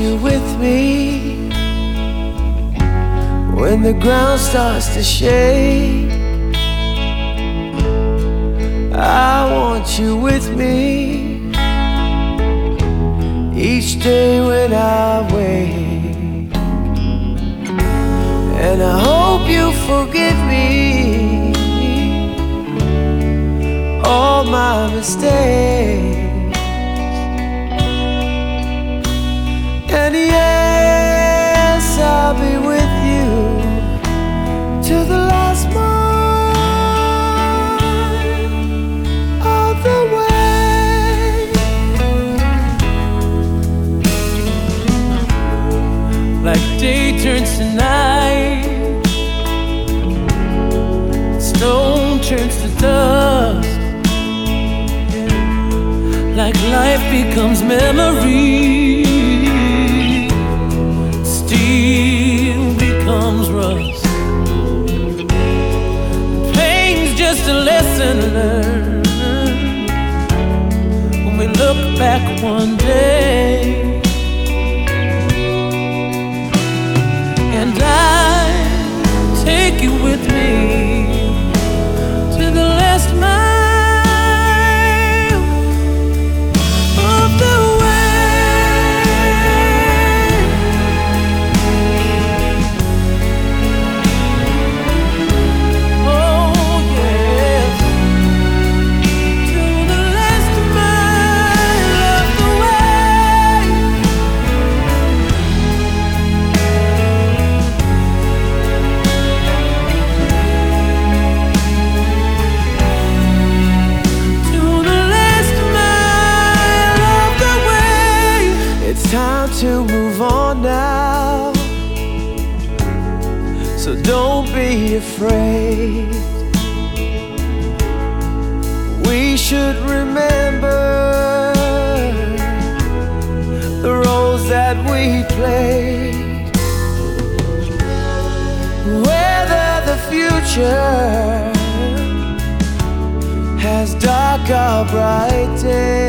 you with me when the ground starts to shake. I want you with me each day when I wake. And I hope you forgive me all my mistakes. Like day turns to night, stone turns to dust, like life becomes memory, steel becomes rust. Pain's just a lesson learned. When we look back one to move on now. So don't be afraid. We should remember the roles that we played. Whether the future has dark or bright days.